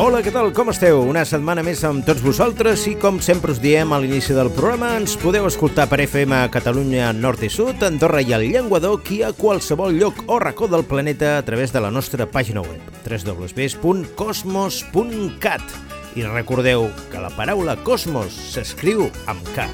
Hola, què tal? Com esteu? Una setmana més amb tots vosaltres i com sempre us diem a l'inici del programa ens podeu escoltar per FM a Catalunya Nord i Sud, Andorra i el Llenguadoc i a qualsevol lloc o racó del planeta a través de la nostra pàgina web www.cosmos.cat i recordeu que la paraula cosmos s'escriu amb K.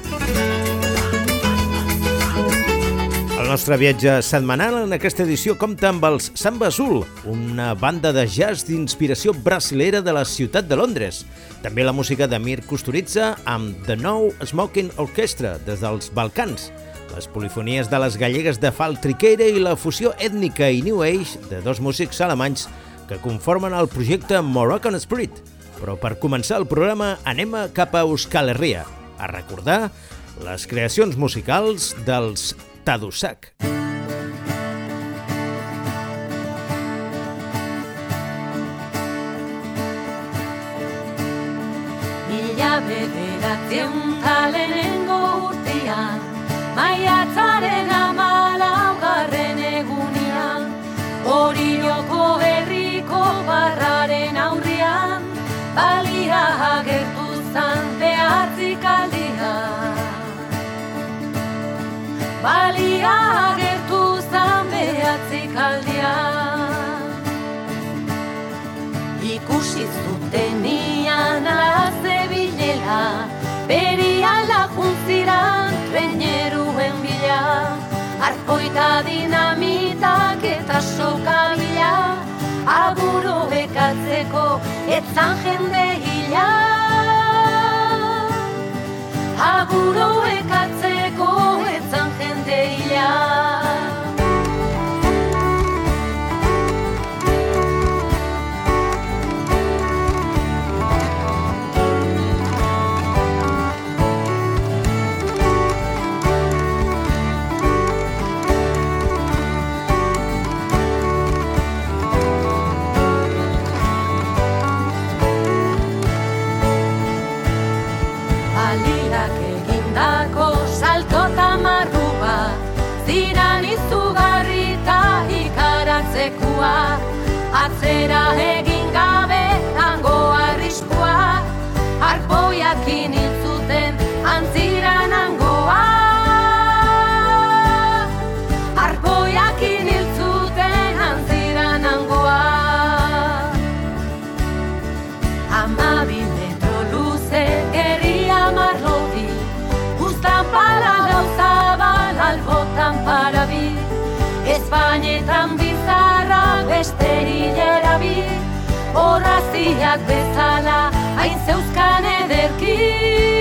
El nostre viatge setmanal en aquesta edició compta amb els Samba Azul, una banda de jazz d'inspiració brasilera de la ciutat de Londres. També la música de Mir Kusturica amb The No Smoking Orchestra des dels Balcans, les polifonies de les gallegues de Fal Triqueira i la fusió ètnica i New Age de dos músics alemanys que conformen el projecte Moroccan Spirit. Però per començar el programa anem cap a Euskal Herria, a recordar les creacions musicals dels Tadusak. Mila bederatzen talenengo urtean, maiatzaren Balia agertu zan behatzik aldian. Ikusi zutenian alaze bilela, beri ala juntziran treneruen bila, arpoita dinamitak eta soka bila, aguro bekatzeko etzan jende hila. Aguro bekatzeko bezala hain zeuzkan ederki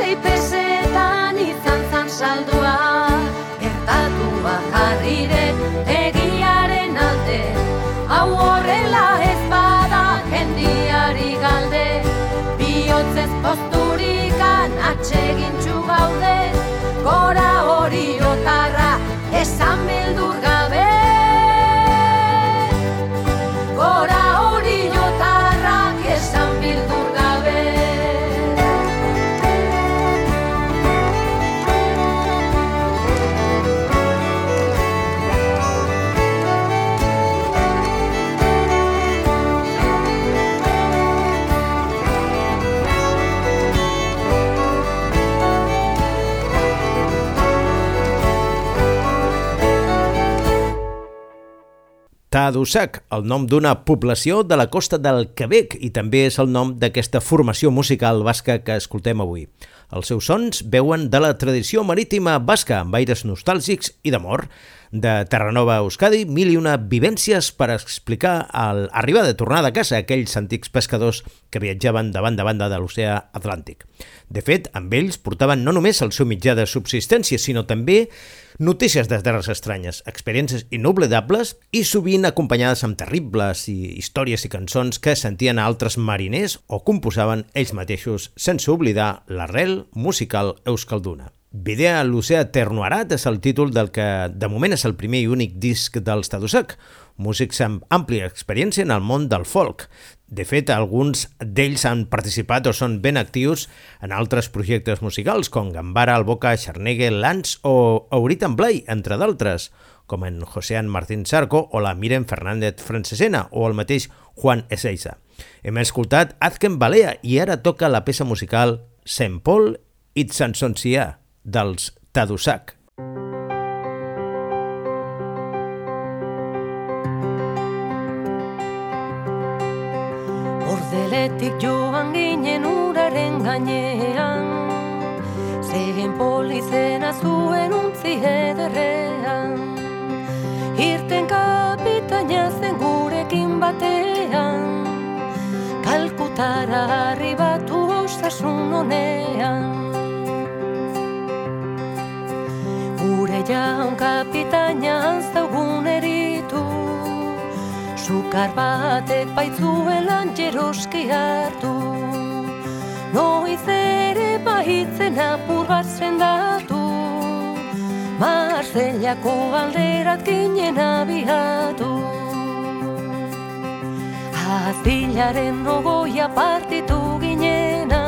achei Tadoussac, el nom d'una població de la costa del Quebec i també és el nom d'aquesta formació musical basca que escoltem avui. Els seus sons veuen de la tradició marítima basca amb aires nostàlgics i d'amor. De Terranova a Euskadi, mil i una vivències per explicar l'arribada de tornada a casa aquells antics pescadors que viatjaven de banda a banda de l'oceà Atlàntic. De fet, amb ells portaven no només el seu mitjà de subsistència, sinó també Notícies de terres estranyes, experiències inoblidables i sovint acompanyades amb terribles i històries i cançons que sentien altres mariners o composaven ells mateixos, sense oblidar l'arrel musical euskalduna. Videa l'Oceà Ternoarat és el títol del que de moment és el primer i únic disc dels Tadoussac, músics amb àmplia experiència en el món del folk, de fet, alguns d'ells han participat o són ben actius en altres projectes musicals, com Gambara, Alboca, Xarnegue, Lans o Auritan Blay, entre d'altres, com en Josean Martín Sarco o la Miren Fernández Francesena o el mateix Juan Ezeiza. Hem escoltat Azken Balea i ara toca la peça musical Saint Paul i Sansoncia dels Tadoussac. Zeletik joan ginen uraren gainean Zehen polizena zuen untzi ederrean. Irten kapitaina zen gurekin batean Kalkutara arribatu osasun honean. Gure jaun kapitaina eritu Sukar batek baitzuen lan jeroski hartu. Noiz ere bahitzen apur bat zendatu Marzelako alderat ginen abiatu. Azilaren nogoia partitu ginena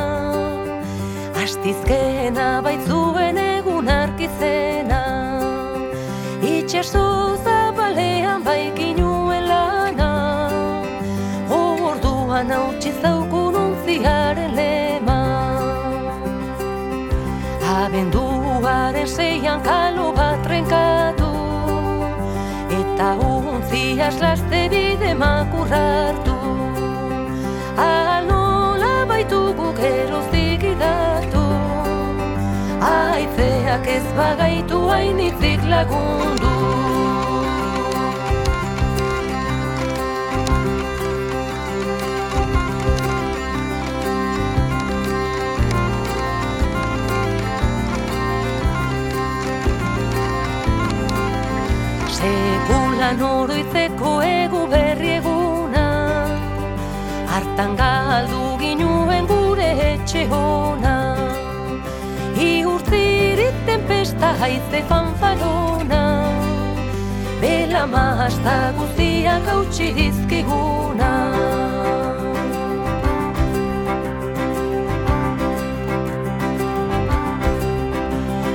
Astizkena baitzuen egun arkizena Itxaso zabalean baikin Orduan hautsi zaukun untziaren lema Abenduaren seian kalo bat renkatu Eta untziaz laste bide makurrartu Anola baitugu geroztik idatu Aitzeak ez bagaitu hainitzik lagundu Sekulan oroitzeko egu berri eguna. Artan galdu ginuen gure etxe hona Iurtzirit tempesta haize fanfarona. Bela mazta guztiak hautsi dizkiguna.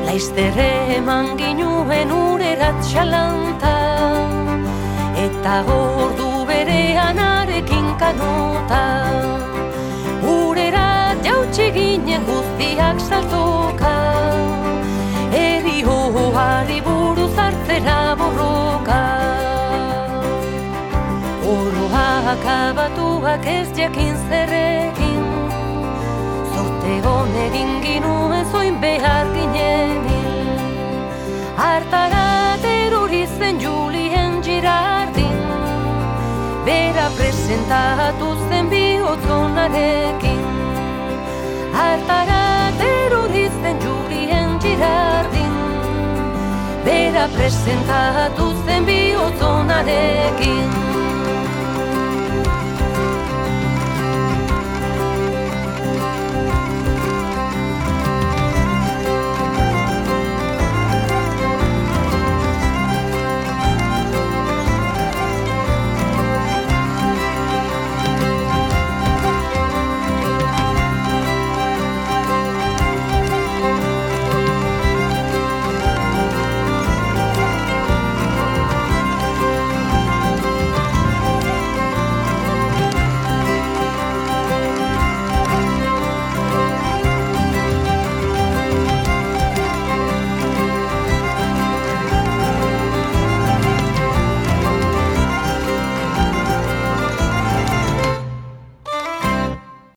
Laizterre eman ginuen urerat xalanta Eta ordu berean arekin kanota Urerat jautxe ginen guztiak saltoka Eri hoari buruz hartzera borroka Oroak abatuak ez jakin zerrekin Zorte honegin ginuen zoin behar ginen. Artara teruri zen presentatu zen bihotzonarekin. Artara teruri zen Julien Girardin Bera presentatu zen bihotzonarekin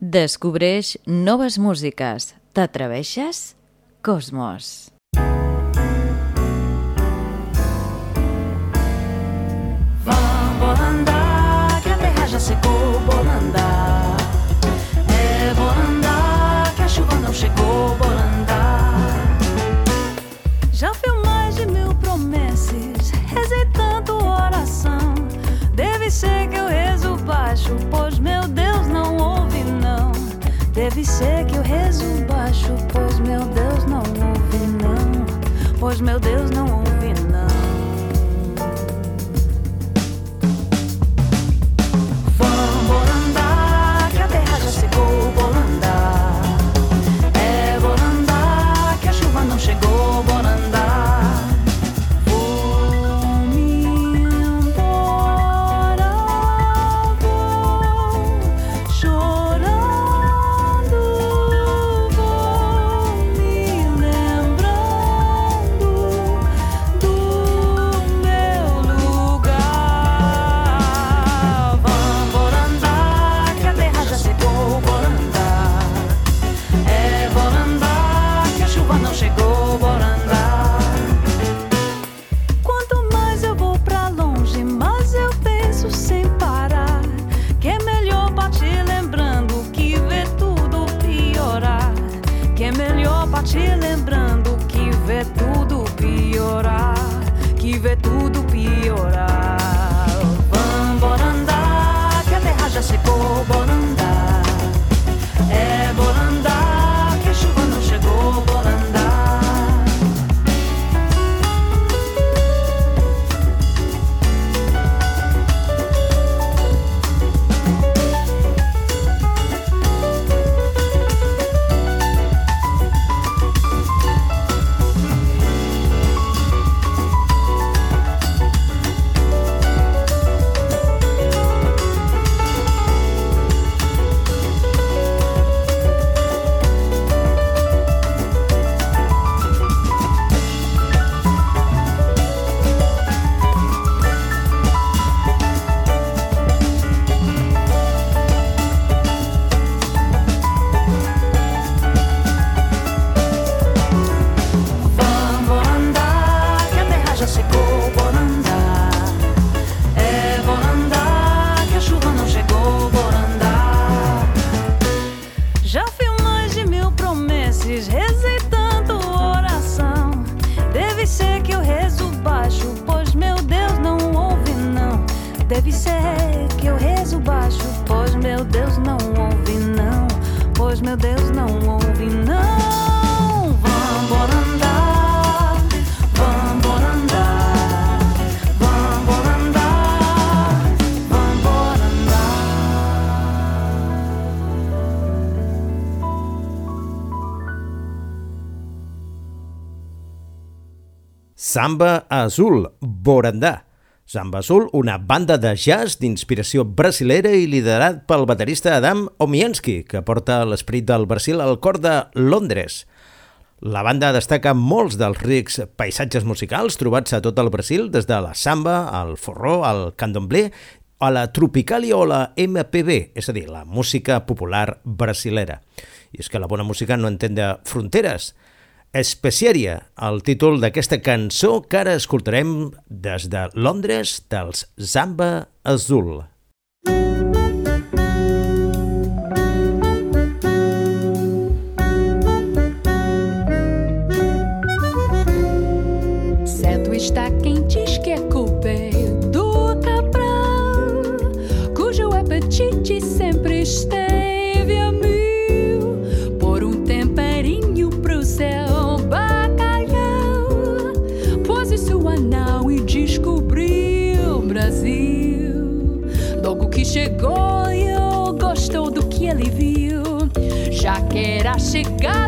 Descobreix noves músiques. T'atreveixes? Cosmos. Vamos andar, que a terra já secou, bora andar. Ser que eu rezo baixo, pois meu Deus não ouve, não. Pois meu Deus não ouve, Samba Azul, Borandà. Samba Azul, una banda de jazz d'inspiració brasilera i liderat pel baterista Adam Omiansky, que porta l'esperit del Brasil al cor de Londres. La banda destaca molts dels rics paisatges musicals trobats a tot el Brasil, des de la samba, el forró, el candomblé, a la tropicalia o la MPB, és a dir, la música popular brasilera. I és que la bona música no entén de fronteres. Especiaria, el títol d'aquesta cançó que ara escoltarem des de Londres dels Zamba Azul. Certo Chegou, eu gostou do que ele viu, já que era chegado,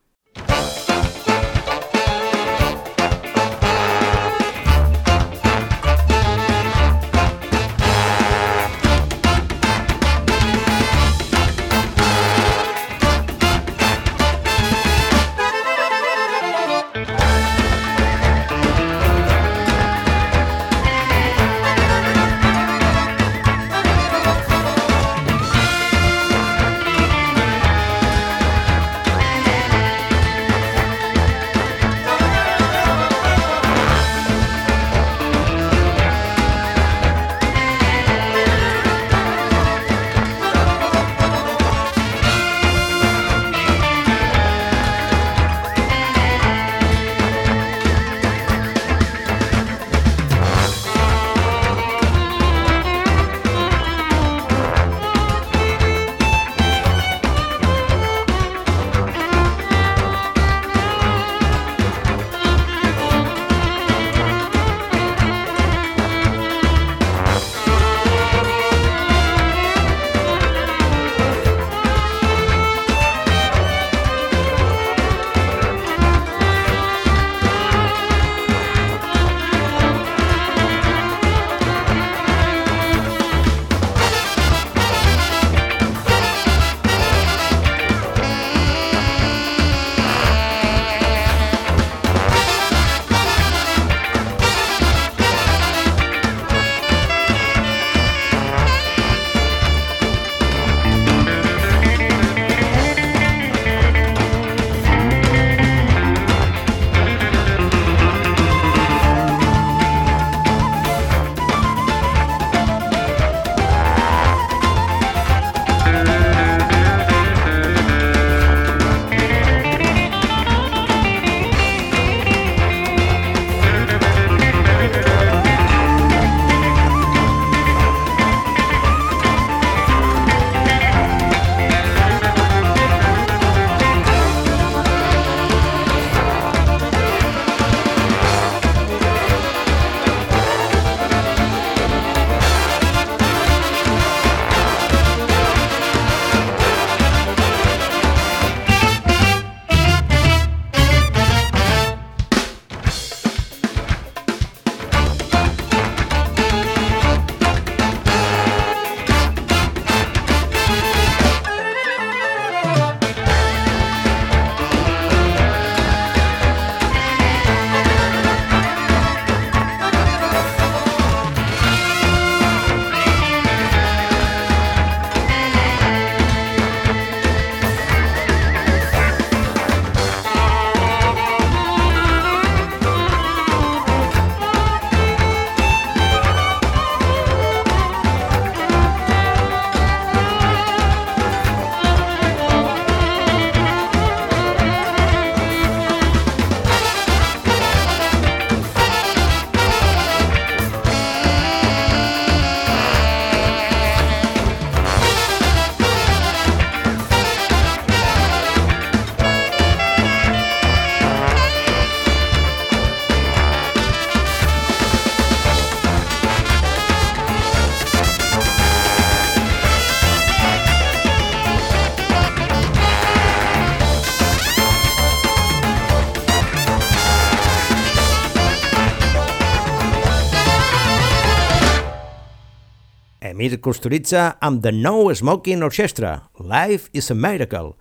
Emir Kusturica amb The No Smoking Orchestra, Life is a Miracle.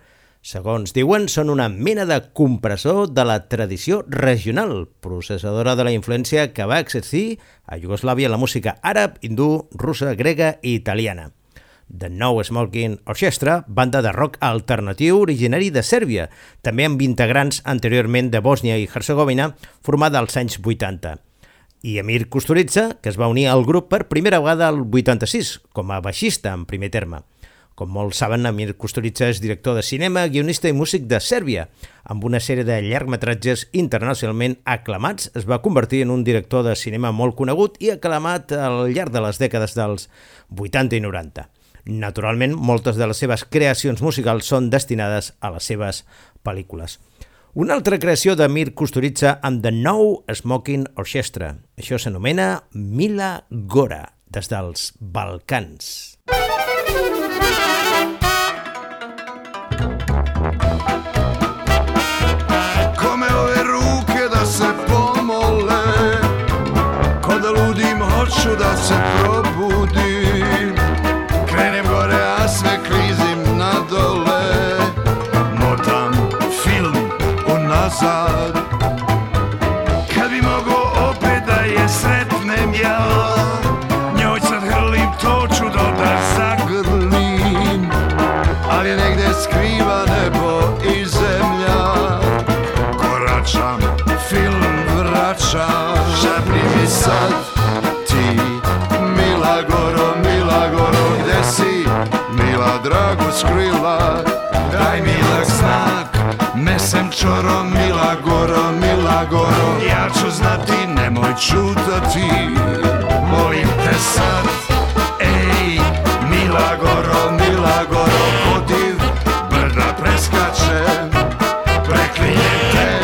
Segons diuen, són una mena de compressor de la tradició regional, processadora de la influència que va exercir a Iugoslàvia la música àrab, hindú, russa, grega i italiana. The No Smoking Orchestra, banda de rock alternatiu originari de Sèrbia, també amb integrants anteriorment de Bòsnia i Herzegovina, formada als anys 80 i Emir Kusturica, que es va unir al grup per primera vegada al 86, com a baixista en primer terme. Com molts saben, Emir Kusturica és director de cinema, guionista i músic de Sèrbia. Amb una sèrie de llargmetratges internacionalment aclamats, es va convertir en un director de cinema molt conegut i aclamat al llarg de les dècades dels 80 i 90. Naturalment, moltes de les seves creacions musicals són destinades a les seves pel·lícules. Una altra creació de Mir Kusturica amb The No Smoking Orchestra. Això s'anomena Mila Gora, des dels Balcans. Come ove ruke da se pomole, ko ludim hoću da se pomole, sad Kad bi mogo opet da je sretnem ja Njoj sad hrlim to čudo da zagrlim. Ali negde skriva nebo i zemlja Koračam, film vraćam. Šapni mi sad ti Mila Goro, Mila Goro Gde si, Mila drago skrila Mesem čoro, Mila Goro, Mila Goro. Ja ću znati, nemoj čutati Molim te sad Ej, Mila Goro, Mila Goro Kotiv brda preskače Preklinjem te.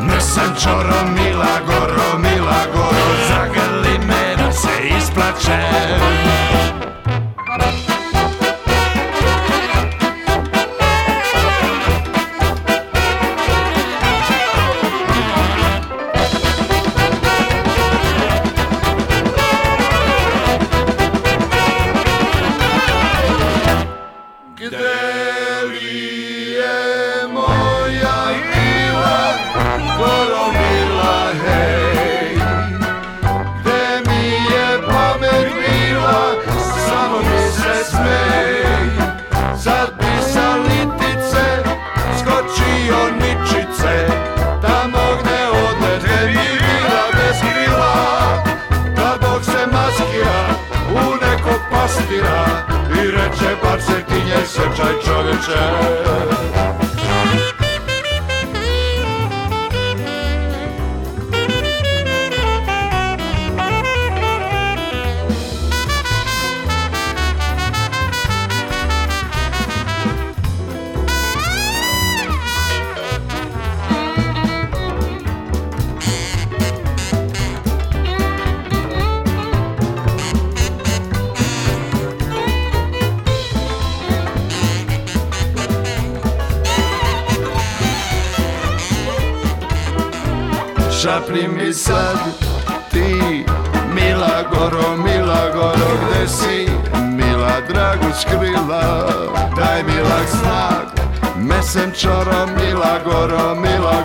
Nesam čoro, Mila Goro, Mila Goro Zagrli me da se Good day. krzyczeć o wieczerze Šapni mi sad. Ti Mila Goro, Mila Goro Gde si? Mila dragu skrila Daj mi lak znak. Mesem čoro Mila Goro, Mila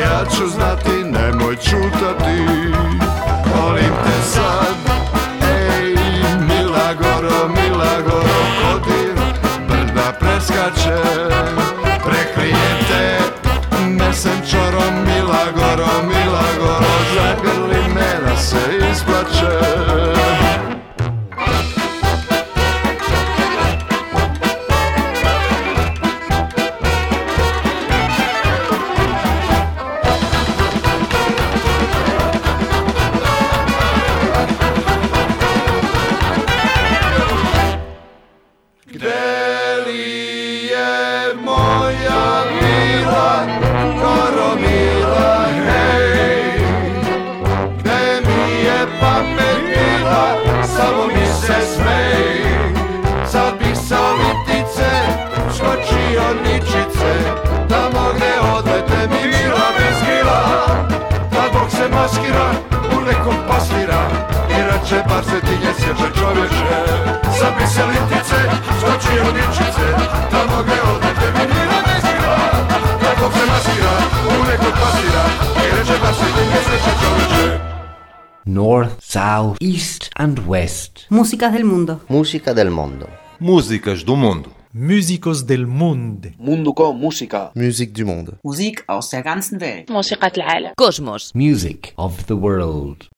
Ja ću znati, nemoj čutati. Volim te sad. Ej, Mila Goro, Mila Goro Kodir brda preskače Preklinjem te. Mesem Goro, Mila Goro serce i spłacze. Músicas del mundo. Música del mundo. Músicas do mundo. Músicos del mundo. Mundo con música. Music du monde. Musik aus der ganzen Welt. Música del Cosmos. Music of the world.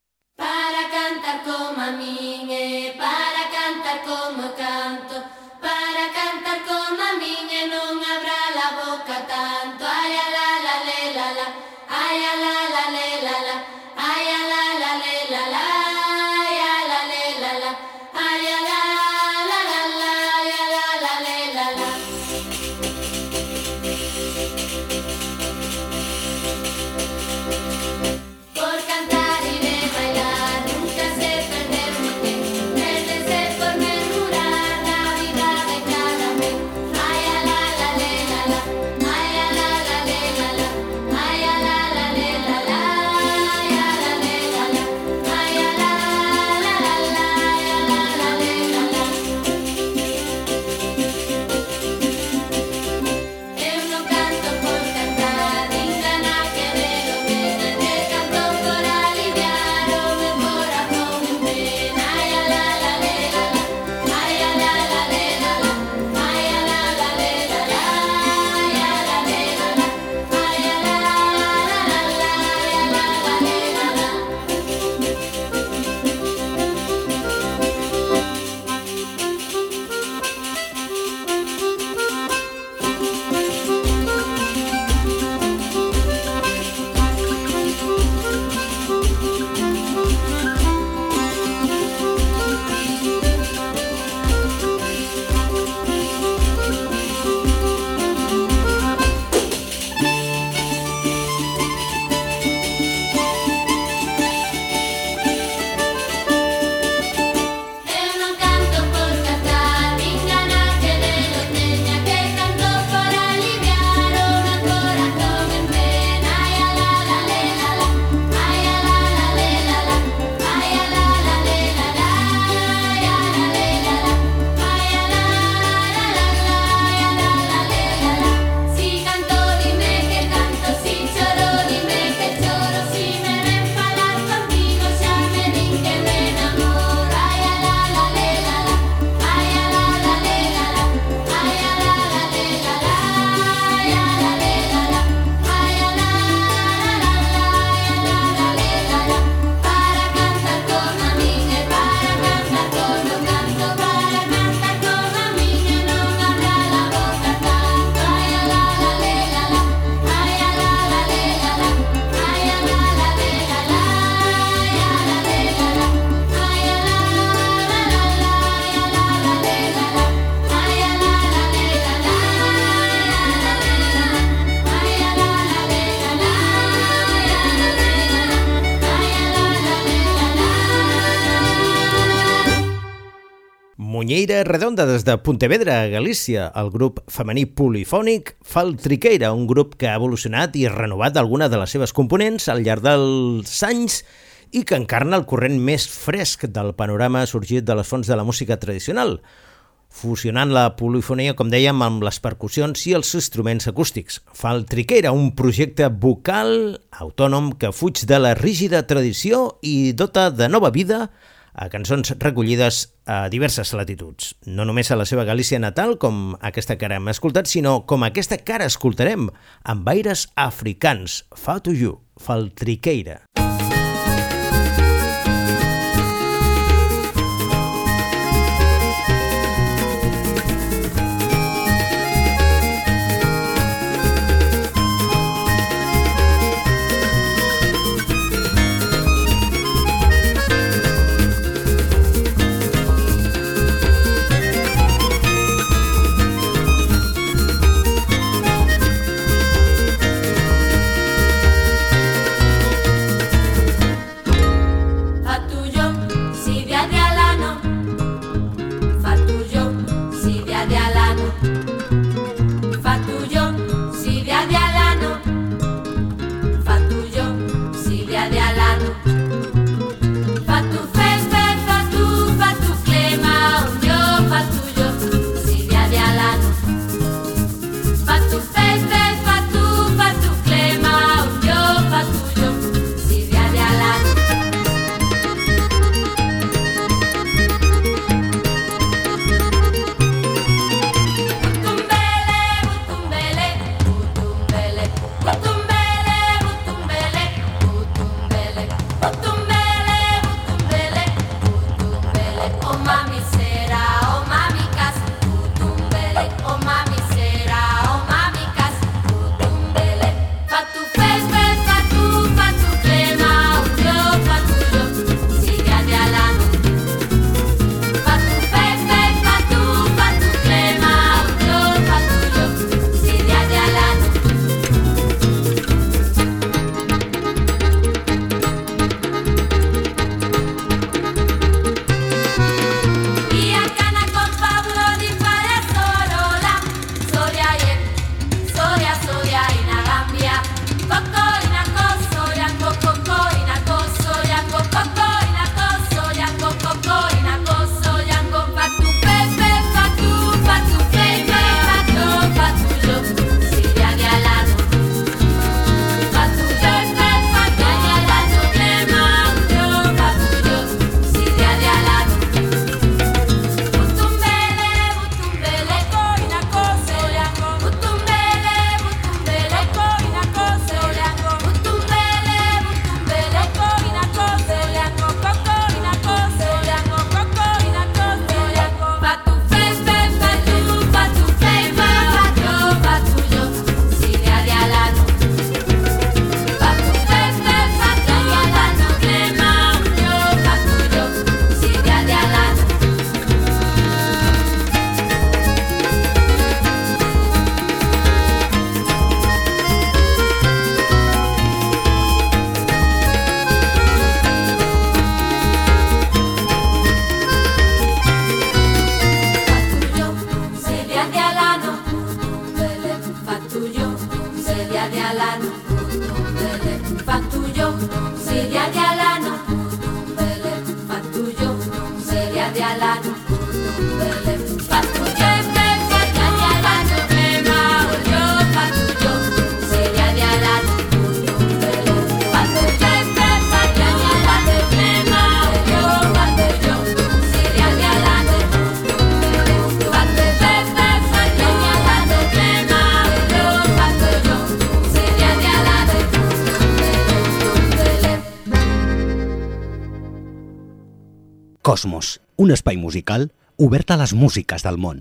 Munyeira Redonda des de Pontevedra, Galícia. El grup femení polifònic Faltriqueira, un grup que ha evolucionat i renovat alguna de les seves components al llarg dels anys i que encarna el corrent més fresc del panorama sorgit de les fonts de la música tradicional, fusionant la polifonia, com dèiem, amb les percussions i els instruments acústics. Faltriquera, un projecte vocal autònom que fuig de la rígida tradició i dota de nova vida a cançons recollides a diverses latituds. No només a la seva Galícia natal, com aquesta que ara hem escoltat, sinó com aquesta que ara escoltarem, amb aires africans, Fa to You, Faltriqueira. Faltriqueira. Cosmos, un espai musical obert a les músiques del món.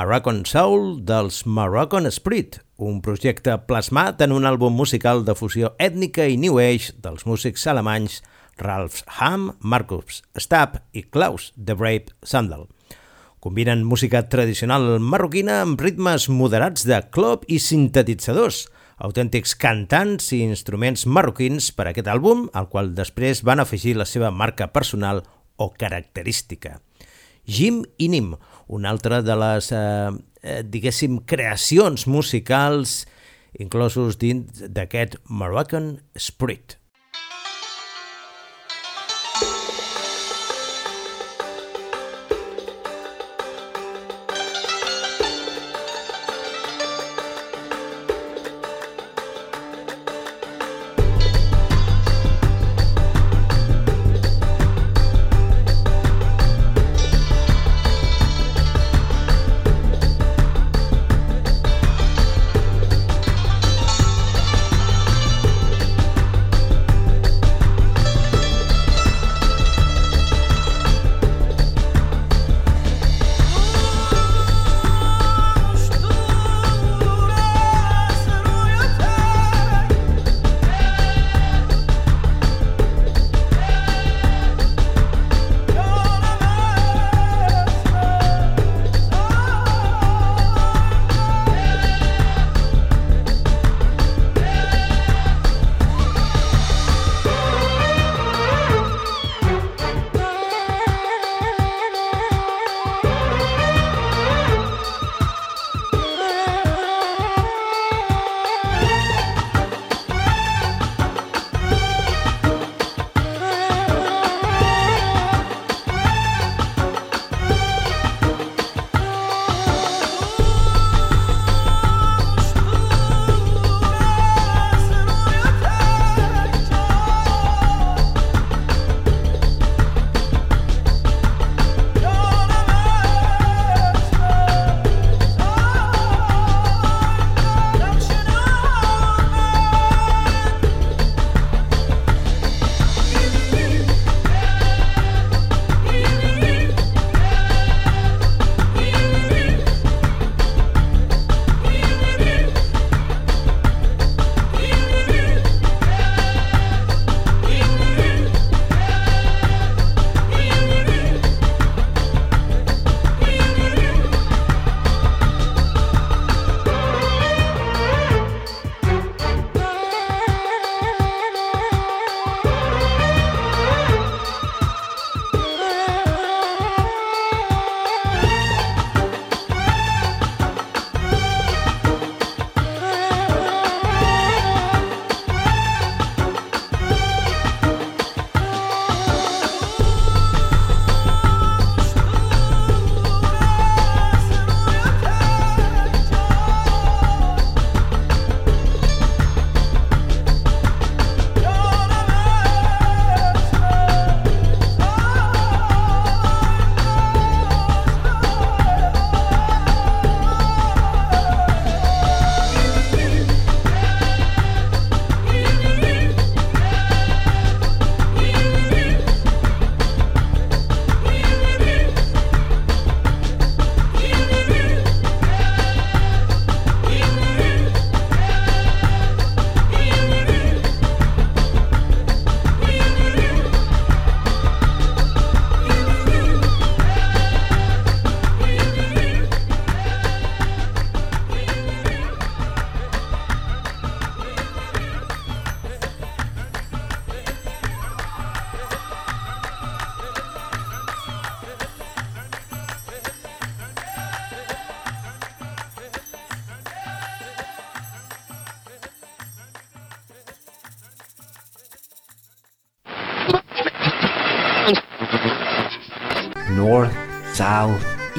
Moroccan Soul dels Moroccan Spirit, un projecte plasmat en un àlbum musical de fusió ètnica i New Age dels músics alemanys Ralph Ham, Marcus Stab i Klaus de Brave Sandal. Combinen música tradicional marroquina amb ritmes moderats de club i sintetitzadors, autèntics cantants i instruments marroquins per a aquest àlbum, al qual després van afegir la seva marca personal o característica. Jim i Nim, una altra de les, eh, eh, diguéssim, creacions musicals inclosos dins d'aquest Moroccan Spirit.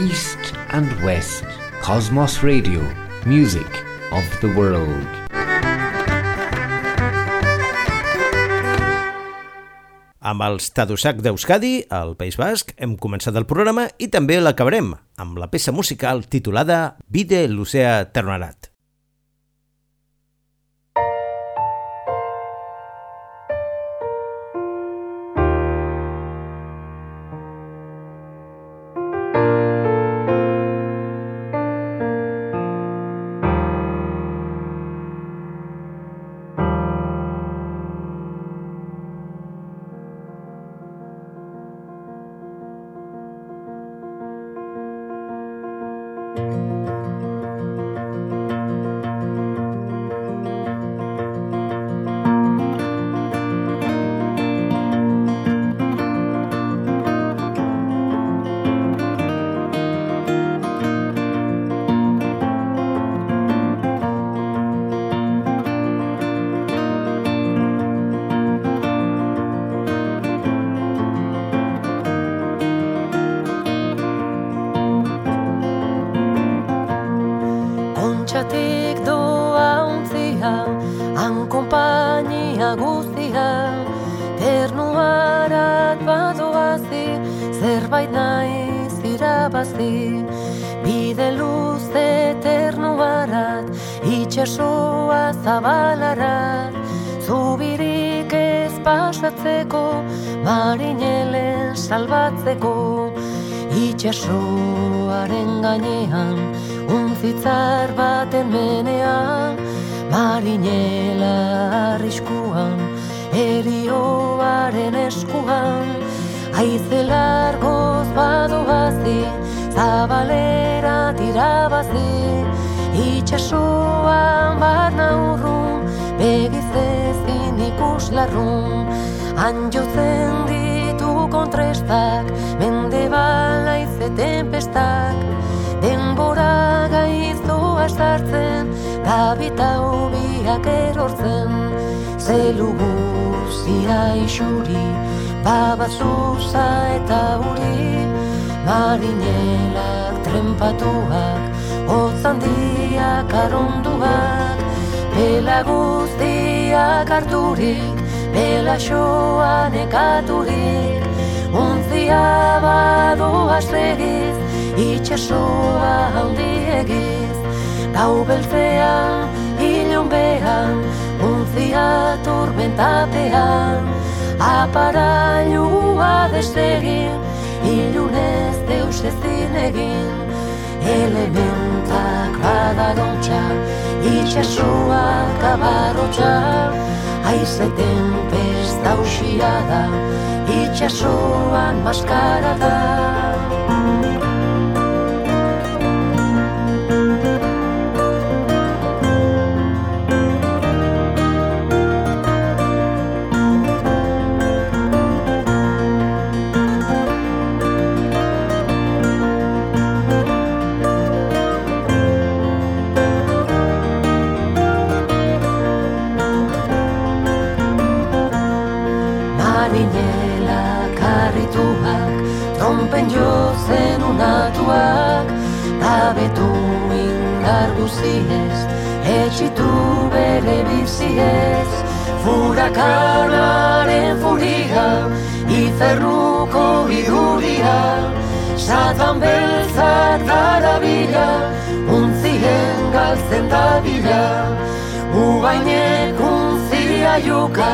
East, and West. Cosmos Radio, music of the world. Amb els Tadosac d'Euskadi, al País Basc, hem començat el programa i també l'acabarem amb la peça musical titulada Vide l'Ocea Ternarat. Itxasoa zabalarat Zubirik ez pasatzeko Marinelen salbatzeko Itxasoaren gainean Untzitzar baten menean Marinela arriskuan Erioaren eskuan Aize largoz badoazi Zabalera tirabazi itxasoan bat naurrun, begiz ezin ikus larrun, han jotzen ditu kontrestak, mende bala izeten pestak, denbora gaizua sartzen, da bitau biak erortzen, zelu guzia isuri, babatzuza eta huri, marinelak trenpatuak, trempatuak Otzandiak aronduak Bela guztiak harturik Bela xoan ekaturik Untzia badoa segiz Itxasoa handiegiz Gau beltzean, hilon behan Untzia turbentapean Aparailua desegin Ilunez deus ezin egin Elementak badarontxa Itxasua kabarotxa Aize tempesta usia da Itxasoan maskara da biziez Furakanaren furia Iferruko iduria Satan beltzak darabila Untzien galtzen dabila. Ubainek untzia joka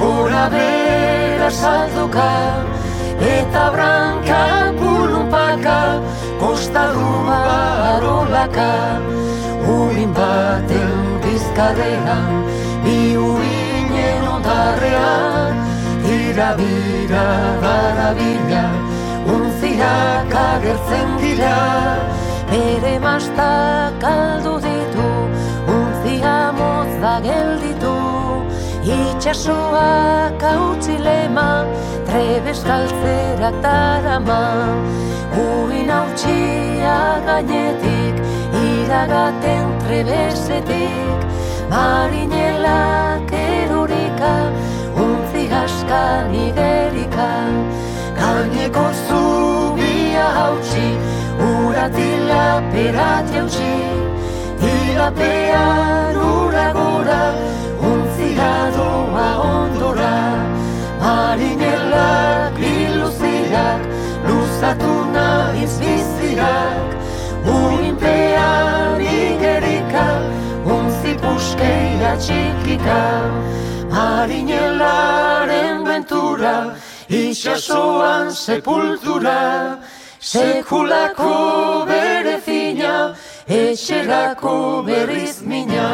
Ura bera salduka Eta branka pulunpaka Kostadua arolaka Urin baten bizkarrean Bi uinen ondarrean Ira bira barabila Untziak agertzen dira Bere mastak aldu ditu Untzia mozza gelditu Itxasoak hautsi lema, trebes galtzerak darama. Uin hautsia gainetik, iragaten trebesetik. Marinelak erurika, untzi askan igerika. Gaineko zubia hautsi, uratila perat jautsi. Hilapean ura gora, untzia doa ondora Marinelak iluziak luzatu nahiz biziak Uinpean igerika untzi puskeira txikika Marinelaren bentura itxasoan sepultura Sekulako bere fina etxerako berriz mina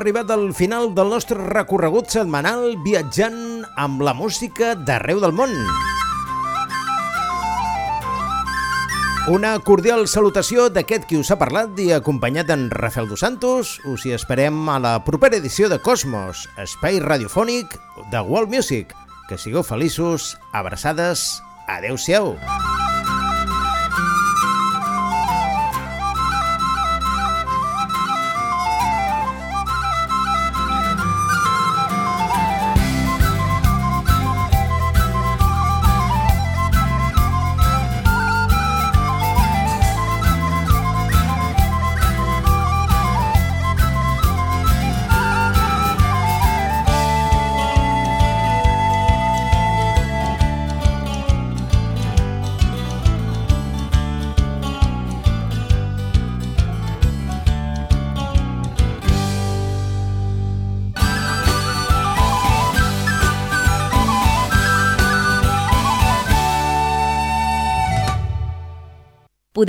arribat al final del nostre recorregut setmanal viatjant amb la música d'arreu del món. Una cordial salutació d'aquest qui us ha parlat i acompanyat en Rafael Dos Santos. Us hi esperem a la propera edició de Cosmos, espai radiofònic de World Music. Que sigueu feliços, abraçades, adeu-siau.